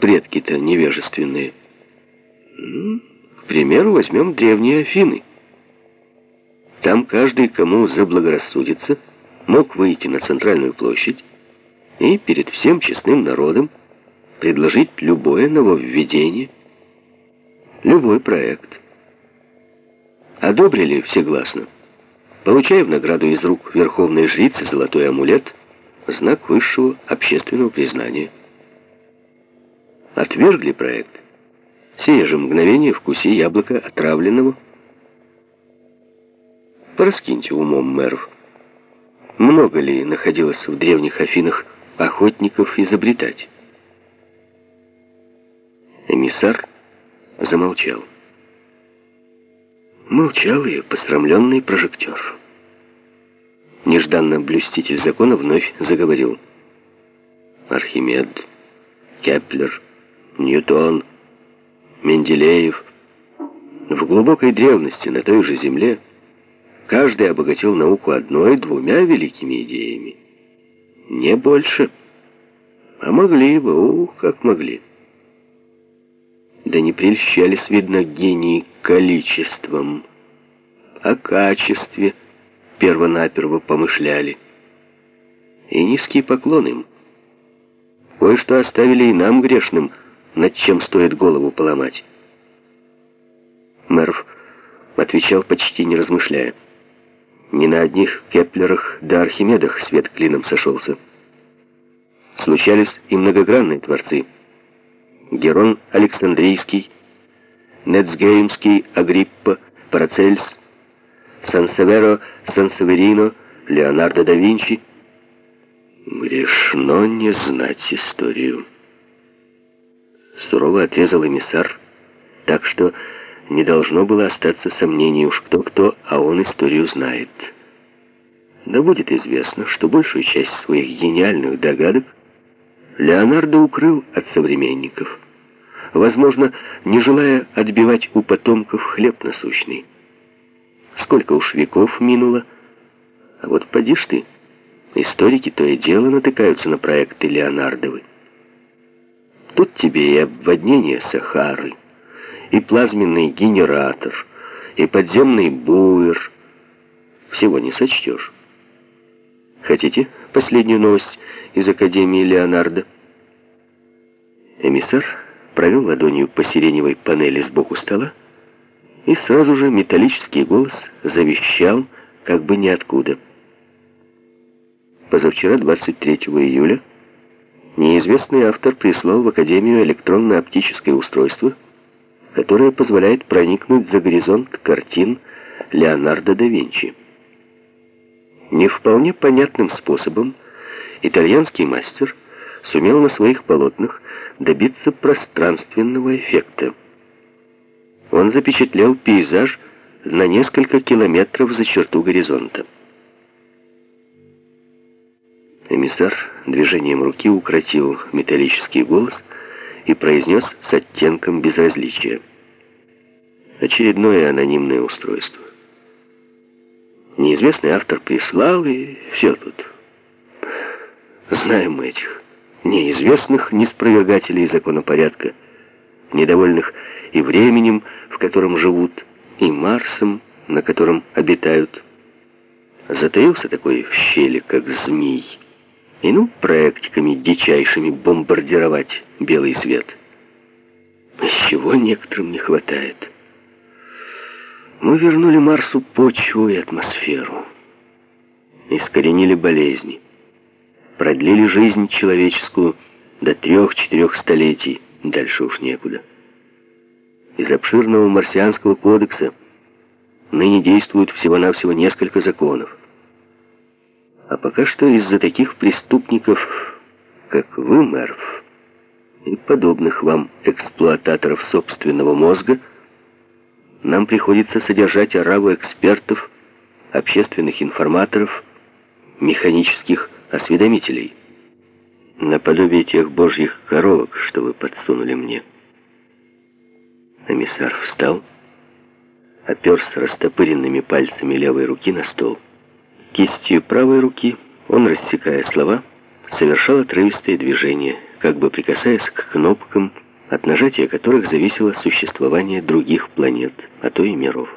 предки-то невежественные? Ну, к примеру, возьмем древние Афины. Там каждый, кому заблагорассудится, мог выйти на центральную площадь и перед всем честным народом предложить любое нововведение, любой проект. Одобрили всегласно, получая в награду из рук верховной жрицы золотой амулет, знак высшего общественного признания. Отвергли проект. Сие же мгновение вкуси яблоко отравленного. Пораскиньте умом мэров. Много ли находилось в древних Афинах охотников изобретать? Эмиссар замолчал. Молчал и посрамленный прожектор. Нежданно блюститель закона вновь заговорил. Архимед, Кеплер, Ньютон, Менделеев. В глубокой древности на той же земле каждый обогатил науку одной-двумя великими идеями. Не больше. А могли бы, ух, как могли. Да не прельщались, видно, гении количеством, о качестве первонаперво помышляли. И низкий поклон им. Кое-что оставили и нам грешным, над чем стоит голову поломать. Мерв отвечал почти не размышляя. Не на одних Кеплерах да Архимедах свет клином сошелся. Случались и многогранные творцы — Герон Александрийский, Нецгеймский, Агриппа, Парацельс, Сансеверо, Сансеверино, Леонардо да Винчи. Грешно не знать историю. Сурово отрезал эмиссар, так что не должно было остаться сомнений уж кто-кто, а он историю знает. Да будет известно, что большую часть своих гениальных догадок Леонардо укрыл от современников, возможно, не желая отбивать у потомков хлеб насущный. Сколько уж веков минуло, а вот поди ж ты, историки то и дело натыкаются на проекты Леонардовы. Тут тебе и обводнение Сахары, и плазменный генератор, и подземный буер. Всего не сочтешь. Хотите последнюю новость из Академии Леонардо? Эмиссар провел ладонью по сиреневой панели сбоку стола, и сразу же металлический голос завещал, как бы ниоткуда. Позавчера, 23 июля, неизвестный автор прислал в Академию электронно-оптическое устройство, которое позволяет проникнуть за горизонт картин Леонардо да Винчи. Не вполне понятным способом итальянский мастер сумел на своих полотнах добиться пространственного эффекта. Он запечатлел пейзаж на несколько километров за черту горизонта. Эмиссар движением руки укротил металлический голос и произнес с оттенком безразличия. Очередное анонимное устройство. Неизвестный автор прислал, и все тут. Знаем мы этих неизвестных неспровергателей законопорядка, недовольных и временем, в котором живут, и Марсом, на котором обитают. Затаился такой в щели, как змей, и ну проектиками дичайшими бомбардировать белый свет. Из чего некоторым не хватает? Мы вернули Марсу почву и атмосферу. Искоренили болезни. Продлили жизнь человеческую до трех-четырех столетий. Дальше уж некуда. Из обширного марсианского кодекса ныне действуют всего-навсего несколько законов. А пока что из-за таких преступников, как вы, Мерв, и подобных вам эксплуататоров собственного мозга, нам приходится содержать ораву экспертов, общественных информаторов, механических осведомителей. Наподобие тех божьих коровок, что вы подсунули мне. Комиссар встал, оперся растопыренными пальцами левой руки на стол. Кистью правой руки он, рассекая слова, совершал отрывистые движения, как бы прикасаясь к кнопкам, от нажатия которых зависело существование других планет, а то и миров.